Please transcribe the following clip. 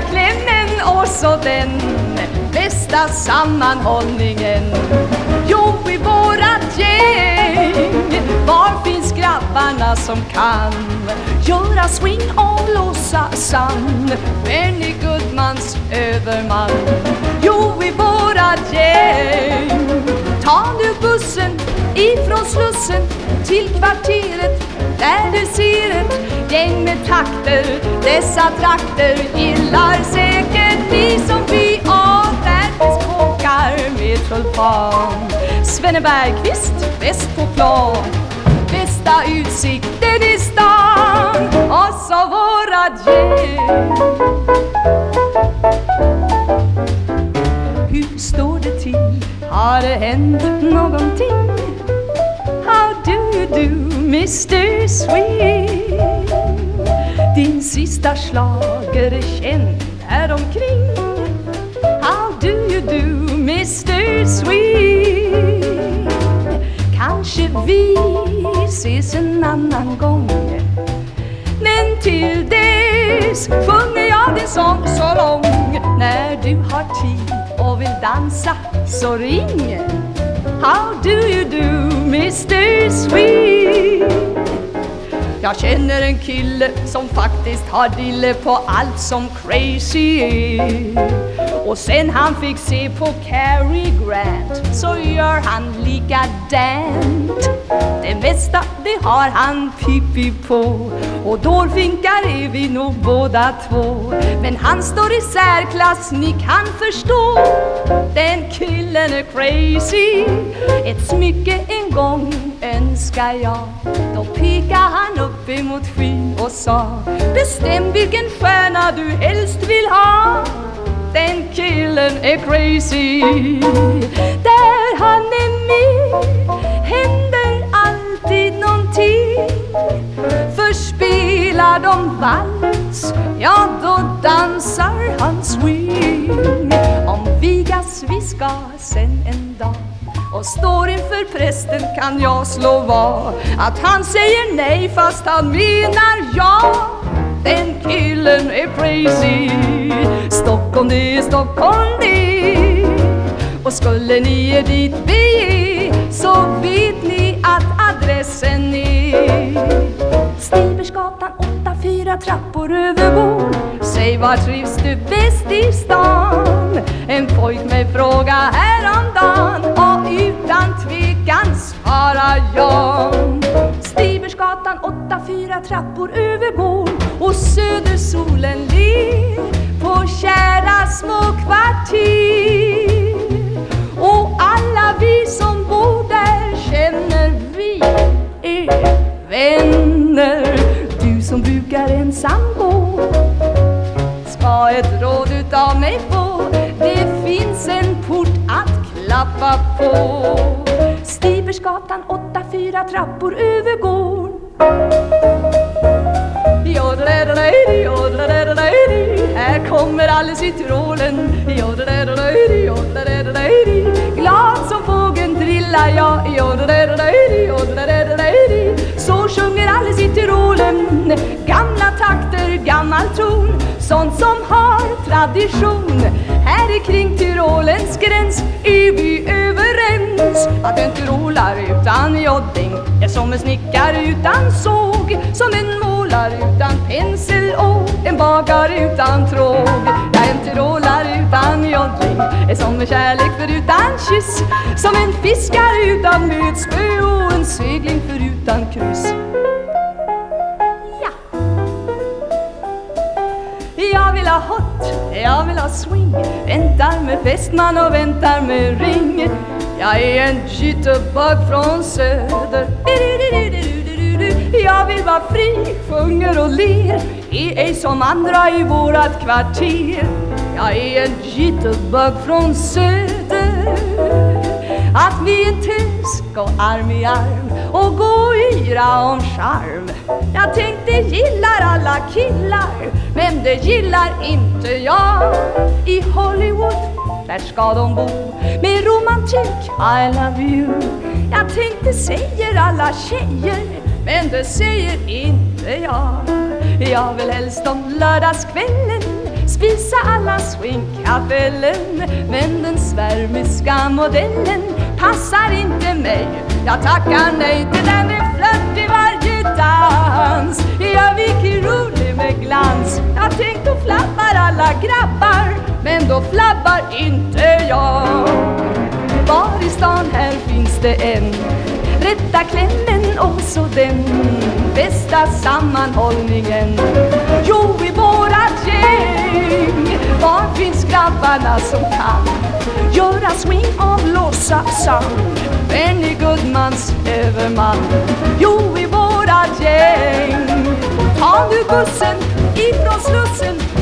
Klännen och så den bästa sammanhållningen? Jo, i vårat gäng Var finns grabbarna som kan göra swing och blåsa sann? Benny Goodmans överman Jo, i vårat gäng Ta nu bussen ifrån Slussen till kvarteret där du ser ett gäng med takter Dessa trakter gillar säkert ni som vi Och där finns kåkar med tulpan Svenne Bergqvist bäst på plan Bästa utsikten i stan Och så vårat gäng Hur står det till? Har det hänt någonting? Du do Mr Swing Din sista slager är känd häromkring How do you do, Mr Swing? Kanske vi ses en annan gång. Men till dess sjunger jag din sång så lång. När du har tid och vill dansa så ring. How do you do Mr Sweet? Jag känner en kille som faktiskt har dille på allt som crazy är Och sen han fick se på Cary Grant så gör han likadant det mesta det har han pippi på. Och dårfinkar är vi nog båda två. Men han står i särklass, ni kan förstå. Den killen är crazy. Ett smycke en gång önskar jag. Då pekar han upp emot skyn och sa Bestäm vilken stjärna du helst vill ha. Den killen är crazy. Där han är med händer För spelar de vals, ja då dansar han swing. Om Vigas vi ska sen en dag. Och står inför prästen kan jag slå vad. Att han säger nej fast han menar ja. Den killen är crazy. Stockholm det är Stockholm det Och skulle ni er dit bege så vet ni adressen är Stibersgatan 8, fyra trappor över bord Säg var trivs du bäst i stan? En pojk mig fråga häromdagen och utan tvekan svarar jag Stibersgatan 8, fyra trappor över bord och södersolen mig få Det finns en port att klappa på. Stiversgatan 8, fyra trappor över gård Jodeleleledi, jodeleleledi Här kommer Alice i Tyrolen Jodeleleledi, jodeleleledi Glad som fågeln trillar jag Jodeleleledi, jodeleleledi Så sjunger Alice i Tyrolen Gamla takter, gammal ton Sånt som har tradition. Här kring Tyrolens gräns är vi överens. Att en tyrolar utan jodding är som en snickare utan såg Som en målare utan pensel och en bagare utan tråg. Ja, en tyrolare utan jodding är som en kärlek förutan kyss Som en fiskare utan metspö och en segling förutan kryss. Ha hot, jag vill ha swing. Väntar med fästman och väntar med ring. Jag är en jitterbug från söder. Jag vill vara fri, sjunger och ler. Är ej som andra i vårat kvarter. Jag är en jitterbug från söder. Att vi är ska och arm i arm och gå och yra om charm. Jag tänkte gillar alla killar? Men det gillar inte jag. I Hollywood, där ska de bo. Med romantik I love you. Jag tänkte säger alla tjejer? Men det säger inte jag. Jag vill helst om lördagskvällen visa alla swingkapellen Men den svärmiska modellen passar inte mig. Jag tackar nej till den med flört i varje dans. Jag viker rolig med glans. Jag tänkt då flabbar alla grabbar Men då flabbar inte jag. Var i stan här finns det en. Rätta klämmen och så den. Bästa sammanhållningen. Jo, i gäng Var finns grabbarna som kan Göra swing av Låtsasang Benny Goodmans överman. Jo, i vårat gäng. Ta nu bussen ifrån Slussen